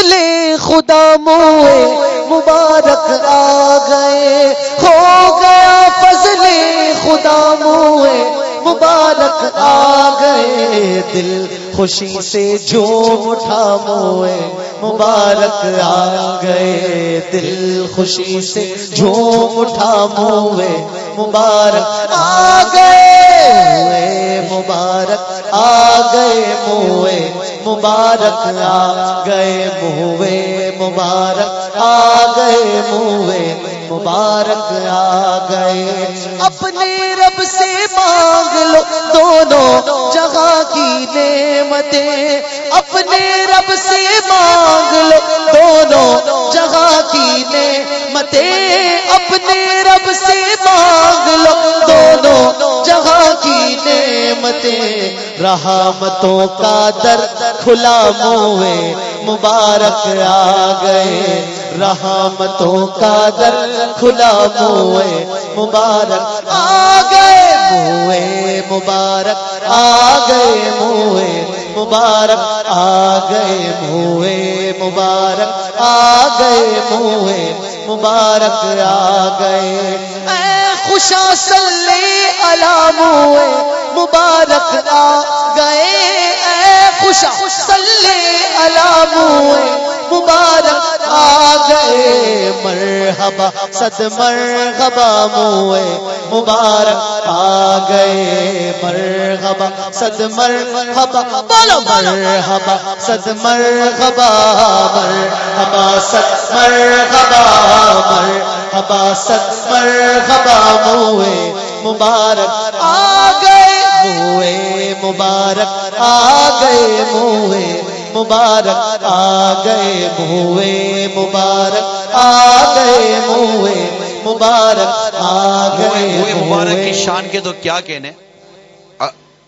فضل خدا موئے مبارک آ گئے۔ ہو گیا فضل خدا موئے مبارک آ گئے۔ دل خوشی سے جو اٹھا موئے مبارک آ گئے۔ دل خوشی سے جو اٹھا موئے مبارک، آ گئے مبارک، آ گئے موئے مبارک، آ گئے موئے مبارک، آ گئے موئے مبارک، آ گئے اپنے رب سے مانگ لو دونوں جگہ کی نعمتیں، اپنے رب سے مانگ لو دونوں جگہ کی نعمتیں۔ نعمتیں، رحمتوں کا در کھلا موے مبارک آ گئے۔ رحمتوں کا در کھلا موے مبارک آ گئے۔ موے مبارک آ گئے۔ موے مبارک آ گئے۔ موے مبارک آ گئے۔ موے مبارک آ گئے۔ خوشا سلے علاموے مبارک آ گئے۔ اے خوشا سلے علاموے مبارک آ گئے۔ مرحبا، صد مرحبا موئے، مبارک آ گئے۔ مرحبا، صد مرحبا بولو۔ مرحبا، صد مرحبا مرحبا، صد مرحبا مرحبا۔ صد مرحبا موئے مبارک آ گئے موئے مبارک آ گئے موئے مبارک آ گئے موئے مبارک آ گئے موئے مبارک آ گئے مبارک کی شان کے تو کیا کہنے؟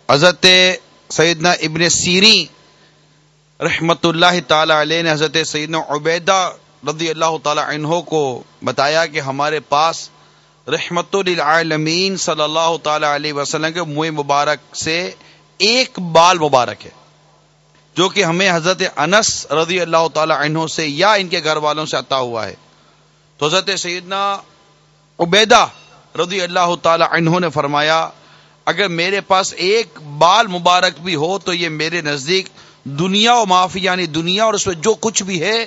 حضرت سیدنا ابن سیری رحمت اللہ تعالی علیہ نے حضرت سیدنا عبیدہ رضی اللہ تعالی عنہ کو بتایا کہ ہمارے پاس رحمت للعالمین صلی اللہ تعالی علیہ وسلم کے منہ مبارک سے ایک بال مبارک ہے، جو کہ ہمیں حضرت انس رضی اللہ تعالی عنہ سے یا ان کے گھر والوں سے عطا ہوا ہے۔ تو حضرت سیدنا عبیدہ رضی اللہ تعالی عنہ نے فرمایا، اگر میرے پاس ایک بال مبارک بھی ہو تو یہ میرے نزدیک دنیا و معافی یعنی دنیا اور اس میں جو کچھ بھی ہے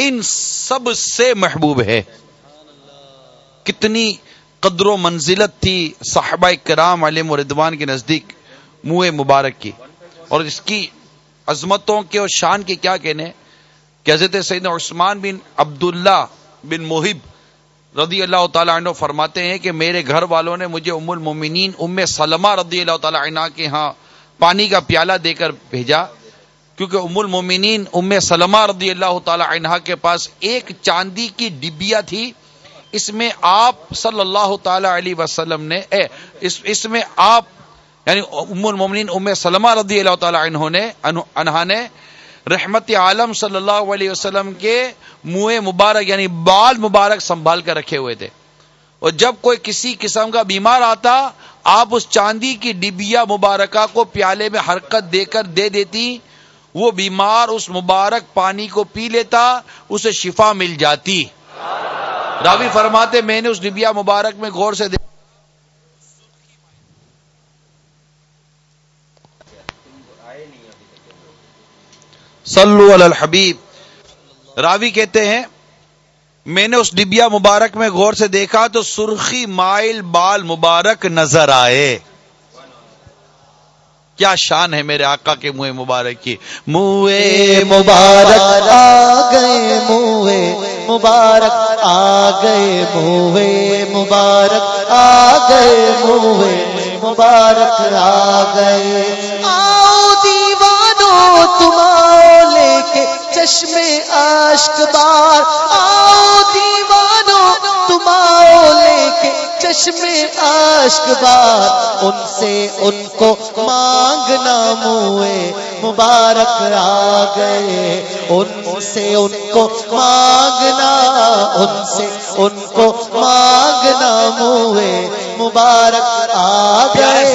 ان سب سے محبوب ہے۔ کتنی قدر و منزلت تھی صحابہ کرام علیہ مردوان کے نزدیک منہ مبارک کی۔ اور اس کی عظمتوں کے اور شان کے کیا کہنے کہ حضرت سیدنا عثمان بن عبداللہ بن محب رضی اللہ تعالیٰ عنہ فرماتے ہیں کہ میرے گھر والوں نے مجھے ام المومنین، ام سلمہ رضی اللہ تعالیٰ عنہ کے ہاں پانی کا پیالہ دے کر بھیجا۔ کیونکہ ام المومنین ام سلمہ رضی اللہ تعالیٰ عنہ کے پاس ایک چاندی کی ڈبیا تھی۔ اس میں آپ صلی اللہ تعالی علیہ وسلم نے اے اس, اس میں آپ یعنی ام المومنین ام سلمہ رضی اللہ تعالی عنہ نے انہا نے رحمت عالم صلی اللہ علیہ وسلم کے منہ مبارک یعنی بال مبارک سنبھال کر رکھے ہوئے تھے۔ اور جب کوئی کسی قسم کا بیمار آتا آپ اس چاندی کی ڈبیا مبارکہ کو پیالے میں حرکت دے کر دے دیتی وہ بیمار اس مبارک پانی کو پی لیتا، اسے شفا مل جاتی۔ راوی فرماتے، میں نے اس ڈبیا مبارک میں غور سے صلو علی الحبیب۔ راوی کہتے ہیں، میں نے اس ڈبیا مبارک میں غور سے دیکھا تو سرخی مائل بال مبارک نظر آئے۔ کیا شان ہے میرے آقا کے منہ مبارک کی۔ منہ مبارک آ گئے، منہ مبارک آ گئے، منہ مبارک آ گئے، منہ مبارک آ گئے۔ آؤ دیوانو تم لے کے چشمے اشک بار چشم عشق بار ان سے ان کو مانگنا موئے، مبارک آ گئے۔ ان سے ان کو مانگنا، ان سے ان کو مانگنا موئے، مبارک آ گئے۔